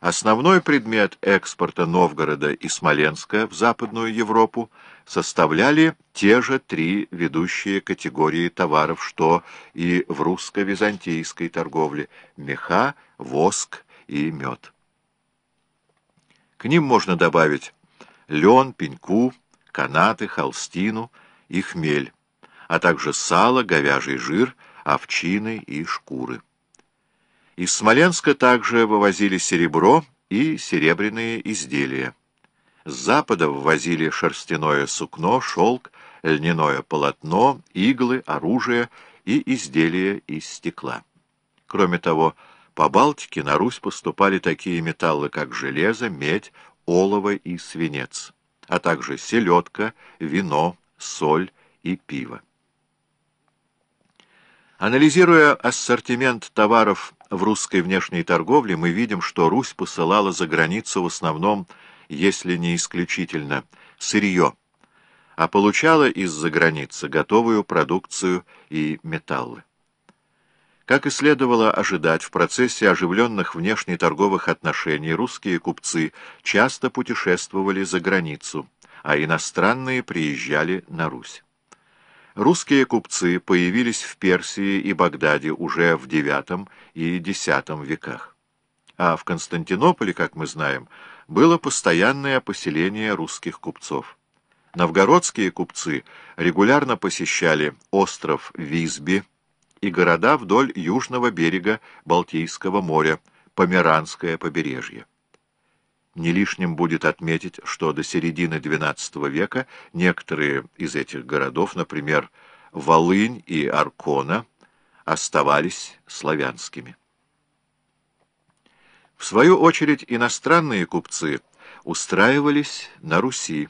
Основной предмет экспорта Новгорода и Смоленска в Западную Европу составляли те же три ведущие категории товаров, что и в русско-византийской торговле – меха, воск и мед. К ним можно добавить лен, пеньку, канаты, холстину и хмель, а также сало, говяжий жир, овчины и шкуры. Из Смоленска также вывозили серебро и серебряные изделия. С запада ввозили шерстяное сукно, шелк, льняное полотно, иглы, оружие и изделия из стекла. Кроме того, по Балтике на Русь поступали такие металлы, как железо, медь, олово и свинец, а также селедка, вино, соль и пиво. Анализируя ассортимент товаров в русской внешней торговле, мы видим, что Русь посылала за границу в основном, если не исключительно, сырье, а получала из-за границы готовую продукцию и металлы. Как и следовало ожидать, в процессе оживленных внешнеторговых отношений русские купцы часто путешествовали за границу, а иностранные приезжали на Русь. Русские купцы появились в Персии и Багдаде уже в IX и X веках. А в Константинополе, как мы знаем, было постоянное поселение русских купцов. Новгородские купцы регулярно посещали остров Визби и города вдоль южного берега Балтийского моря, Померанское побережье. Не лишним будет отметить, что до середины XII века некоторые из этих городов, например, Волынь и Аркона, оставались славянскими. В свою очередь иностранные купцы устраивались на Руси.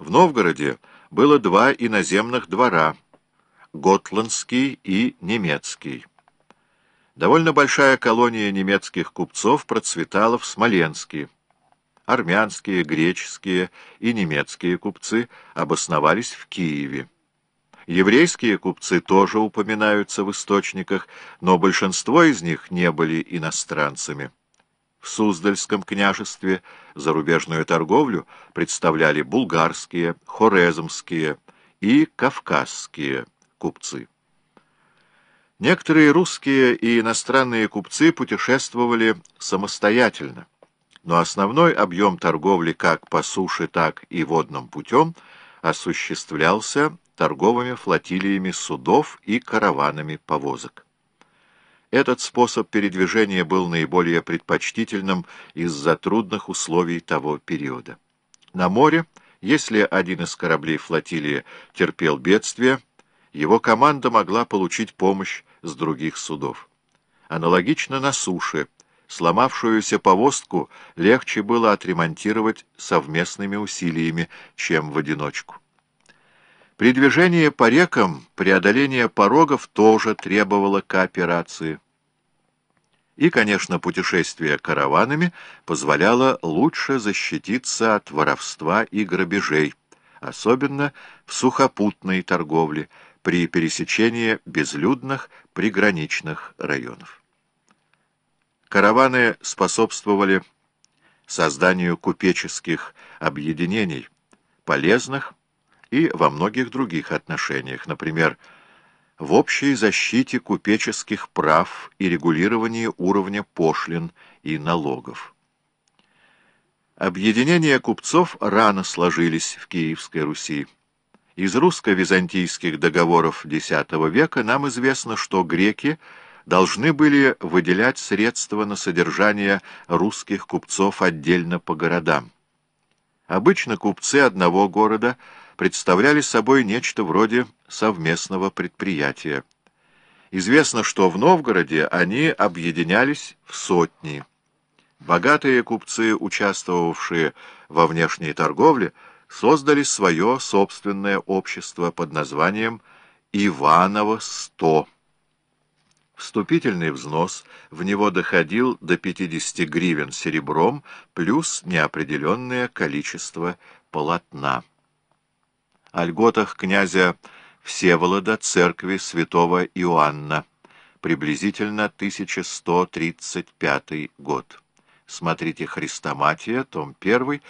В Новгороде было два иноземных двора – Готландский и немецкий. Довольно большая колония немецких купцов процветала в Смоленске – армянские, греческие и немецкие купцы обосновались в Киеве. Еврейские купцы тоже упоминаются в источниках, но большинство из них не были иностранцами. В Суздальском княжестве зарубежную торговлю представляли булгарские, хорезмские и кавказские купцы. Некоторые русские и иностранные купцы путешествовали самостоятельно но основной объем торговли как по суше, так и водным путем осуществлялся торговыми флотилиями судов и караванами повозок. Этот способ передвижения был наиболее предпочтительным из-за трудных условий того периода. На море, если один из кораблей флотилии терпел бедствие, его команда могла получить помощь с других судов. Аналогично на суше – Сломавшуюся повозку легче было отремонтировать совместными усилиями, чем в одиночку. При движении по рекам преодоление порогов тоже требовало кооперации. И, конечно, путешествие караванами позволяло лучше защититься от воровства и грабежей, особенно в сухопутной торговле при пересечении безлюдных приграничных районов. Караваны способствовали созданию купеческих объединений, полезных и во многих других отношениях, например, в общей защите купеческих прав и регулировании уровня пошлин и налогов. Объединения купцов рано сложились в Киевской Руси. Из русско-византийских договоров X века нам известно, что греки – должны были выделять средства на содержание русских купцов отдельно по городам. Обычно купцы одного города представляли собой нечто вроде совместного предприятия. Известно, что в Новгороде они объединялись в сотни. Богатые купцы, участвовавшие во внешней торговле, создали свое собственное общество под названием «Иваново-100». Вступительный взнос в него доходил до 50 гривен серебром плюс неопределенное количество полотна. О льготах князя Всеволода церкви святого Иоанна, приблизительно 1135 год. Смотрите «Хрестоматия», том 1,